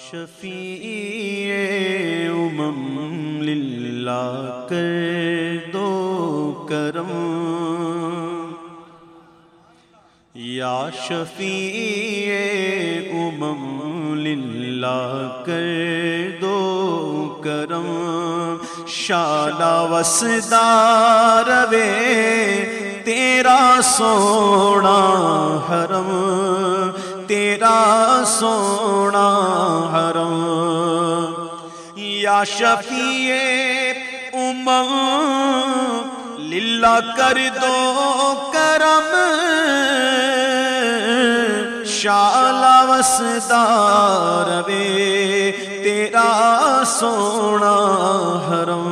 شفیع امم للہ کر دو کرم۔ یا شفیع امم للہ کر دو کرم۔ شالا وسدار وے تیرا سونا حرم۔ تیرا سونا حرم۔ یا شفیع امم، للہ کر دو کرم۔ شالا وسدار وے تیرا سونا حرم۔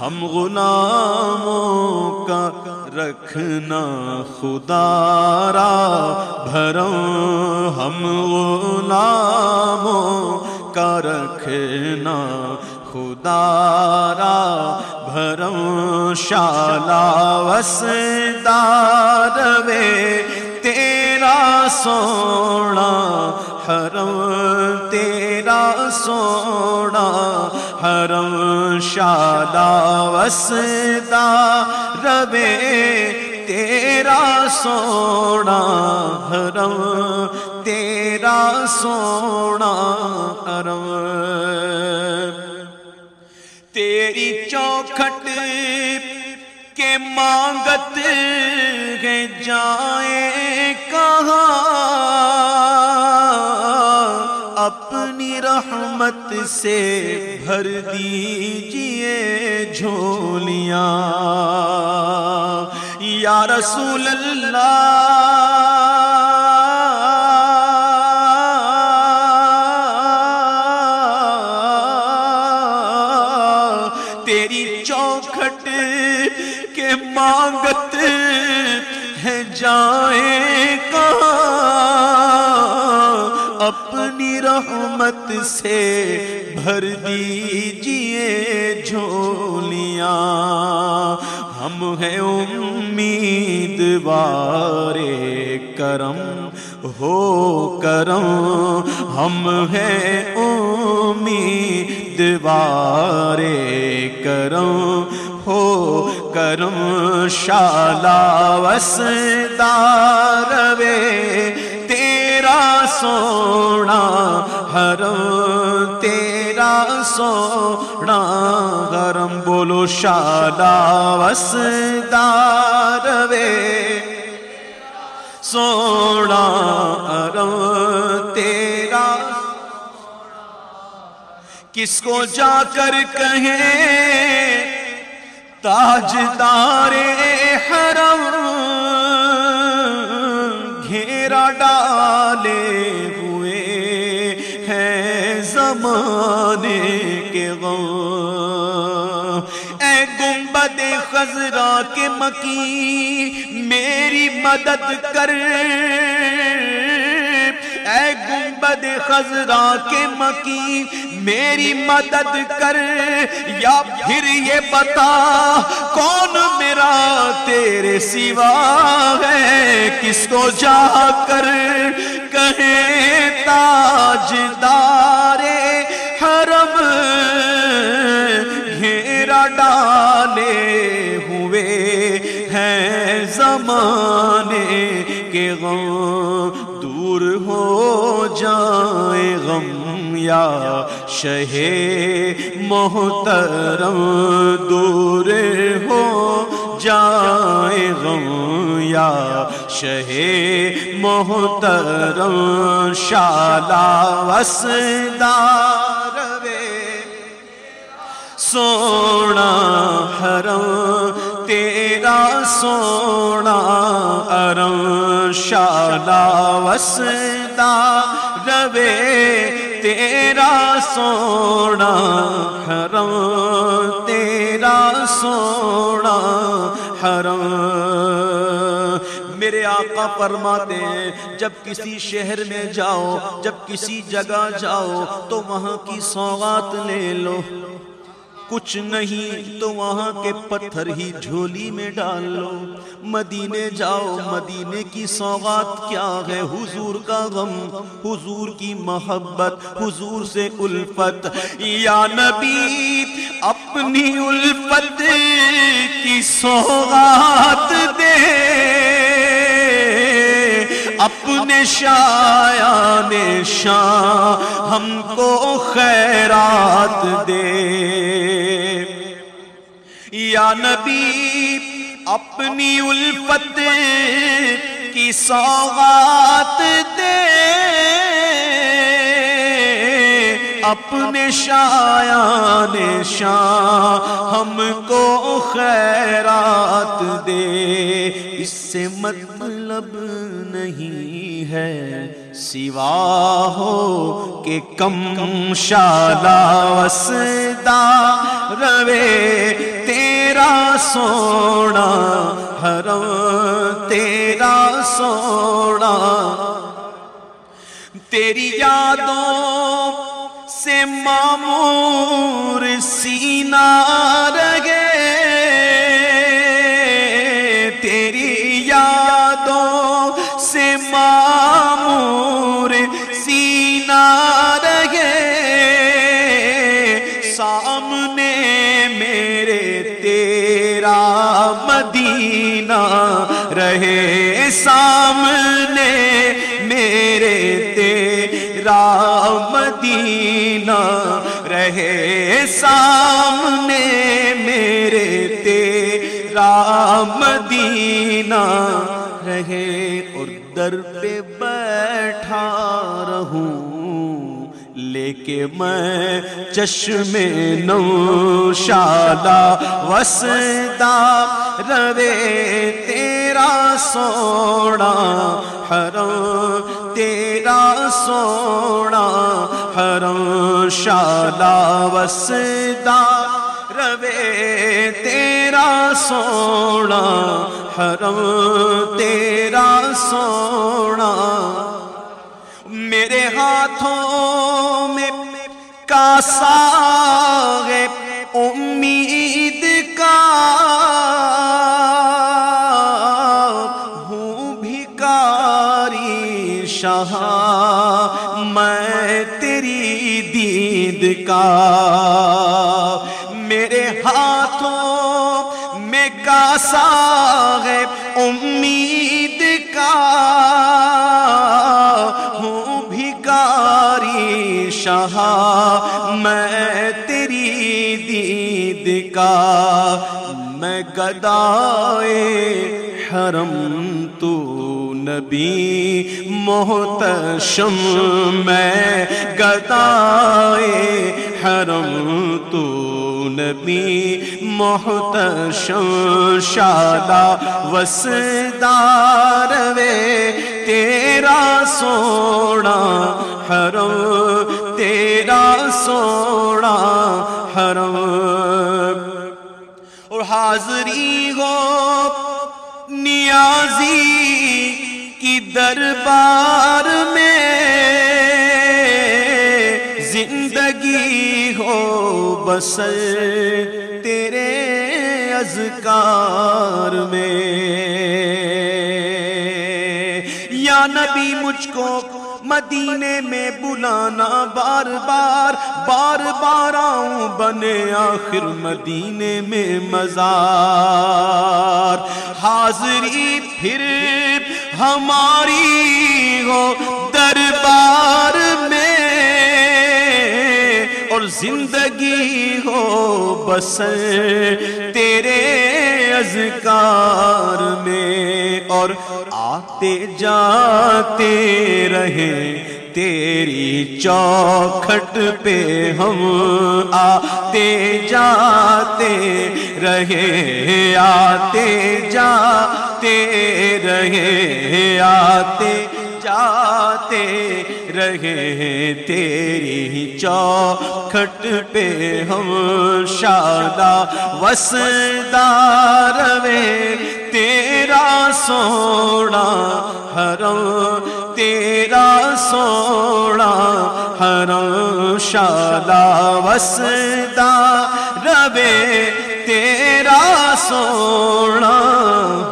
ہم غلاموں کا رکھنا خدا را بھرم۔ ہم غلاموں کا رکھنا خدا را بھرم شالا وسدار وے تیرا سونا حرم تیرا سونا حرم شالا وسدا روے تیرا سونا حرم تیرا سونا حرم تیری چوکھٹ کے مانگت گے جائیں کہاں؟ اپنی رحمت سے بھر دیجیے جھولیاں۔ یا رسول اللہ اپنی رحمت سے بھر دیجیے جھولیاں۔ ہم ہیں امید وارے کرم، ہو کرم۔ ہم ہیں امید وارے کرم، ہو کرم۔ شالا وسدار وے سونا حرم تیرا سونا۔ حرم بولو شالا وسدار وے۔ سونا حرم تیرا کس کو جا کر کہیں؟ تاجدار حرم۔ گنبد کے مکی میری مدد کر۔ اے گنبد خزرا کے مکی میری مدد کر۔ یا پھر یہ بتا کون میرا تیرے سوا ہے؟ کس کو جا کر کہیں تاجدار زمانے کے غم دور ہو جائے غم یا شہ محترم دور ہو جائے غم یا شہ محترم شالا وسدار وے سونا حرم تیرا سونا ارم شالا وسدا روے تیرا سونا، حرم تیرا سونا، حرم۔ میرے آقا فرماتے ہیں جب کسی شہر میں جاؤ، جب کسی جگہ جاؤ، تو وہاں کی سوغات لے لو۔ کچھ نہیں تو وہاں کے پتھر ہی جھولی میں ڈال لو۔ مدینے جاؤ، مدینے کی سوغات کیا ہے؟ حضور کا غم، حضور کی محبت، حضور سے الفت۔ یا نبی، اپنی الفت کی سوغات دے۔ اپنے شایان شاہ ہم کو خیرات دے۔ یا نبی، اپنی الفت کی سوغات دے۔ اپنے شایان شاہ ہم کو خیرات دے۔ اس سے مت مطلب نہیں ہے، سوا ہو کہ کم شالا وسدا روے تیرا سونا، حرم تیرا سونا۔ تیری یادوں سے معمور سینہ رگے سامنے میرے تیرا مدینہ رہے سامنے میرے تیرا مدینہ رہے سامنے میرے تیرا مدینہ رہے اور در پہ بیٹھا رہوں لے کے میں چشم نوشالا وسدا روے تیرا سونا حرم، تیرا سونا حرم شالا وسدا روے تیرا سونا حرم، تیرا سونا میرے ہاتھوں کاسا ہے امید کا ہوں بھکاری شاہ، میں تیری دید کا۔ میرے ہاتھوں میں کاسا ہے امید میں گدائے حرم تو نبی محتشم، میں گدائے حرم تو نبی محتشم شادا وسدار وے، تیرا سونا حرم، تیرا سونا حرم حاضری ہو، نیازی کی دربار میں زندگی ہو، بسر تیرے اذکار میں۔ یا نبی مجھ کو مدینے میں بلانا بار بار بار بار آؤں بنے آخر مدینے میں مزار۔ حاضری پھر ہماری ہو دربار میں، اور زندگی ہو بسر تیرے اذکار میں اور آتے جاتے رہے۔ تیری چوکھٹ پہ ہم آتے جاتے رہے۔ آتے جاتے رہے۔ آتے جاتے رہے۔ تیری چوکھٹ پہ ہم شادا وسدار وے تیرا سونا حرم تیرا سونا حرم شالا وسدا روے تیرا سونا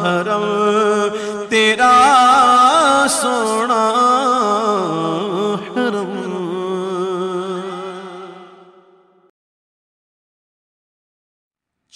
حرم۔